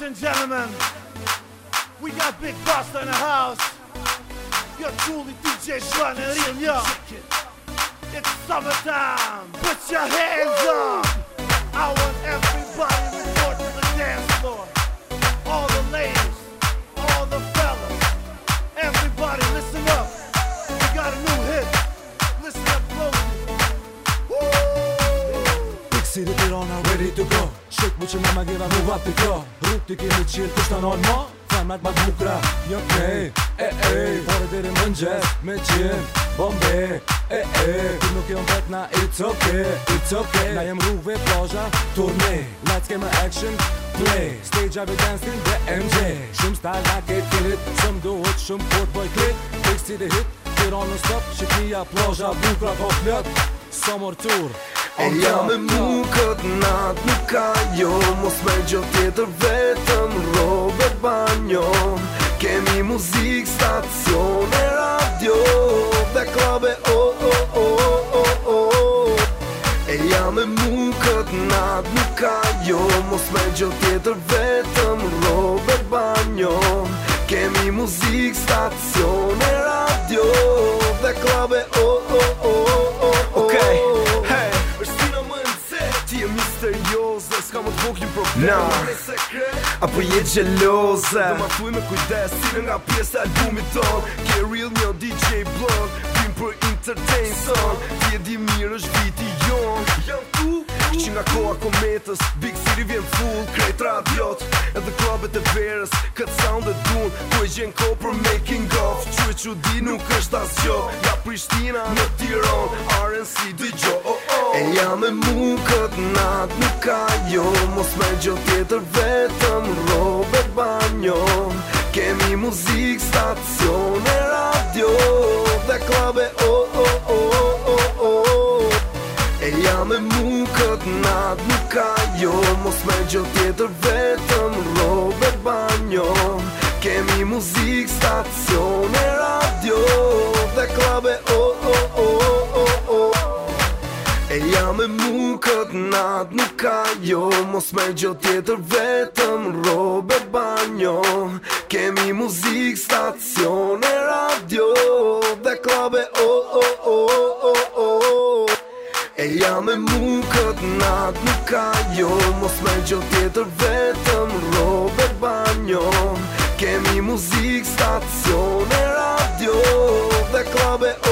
Ladies and gentlemen, we got Big Buster in the house. You're truly DJ Sean and It's summertime. Put your hands up. city Tirana ready to go Shik mu që me me give a move up i kjo Rup t'i kini qirë kushtë në në më Femrat ma t'bukra Një kej, e e Pore diri më njës Me qim, bombe, e e Ti nuk jom vet na it's ok It's ok Na jem rruve plazha Tourne Let's game a action Play Stage of a dancing The MJ Shumë style like it kill it Sëm duhet shumë port boy click Fix to the hit Tirana stop Shikia plazha Bukra po flët Summer Summer tour E jam me mu këtë nat nuk ka Mos me gjo tjetër vetëm robe banjo Kemi muzik, stacion e radio Dhe klabe o, o, o, o, o E ja me mu këtë nat nuk ka Mos me gjo tjetër vetëm robe banjo Kemi muzik, stacion radio Dhe klabe o, ti e misterioze Ska më të bok një problem Na Apo je gjeloze Dhe ma fuj me kujdes Sire nga pjesë albumit ton Ke real një DJ blog Vim për entertain son Ti e di mirë është viti jon Jam tu Që nga koha kometës Big City vjen full Krejt radiot Edhe klabet e verës Këtë sound e dun Po e gjen ko për making of Që e që di nuk është asgjo Nga Prishtina në Tiron RNC DJ E jam e mu këtë natë nuk ka jo Mos me gjo tjetër vetëm robe banjo Kemi muzik, stacion e radio Dhe klabe o, oh, o, oh, o, oh, o, oh, o, oh, o oh. E jam e mu këtë natë nuk ka jo Mos me gjo tjetër vetëm robe banjo Kemi muzik, stacion e radio Dhe klabe o, oh, o, oh, o, oh, o, oh, o oh. E jam e mu këtë nat nuk ka jo Mos me gjë tjetër vetëm robe banjo Kemi muzik, stacion e radio Dhe klabe o oh, o oh, o oh, o oh, o oh. E jam e mu këtë nat nuk ka jo Mos me gjë tjetër vetëm robe banjo Kemi muzik, stacion e radio Dhe klabe o oh,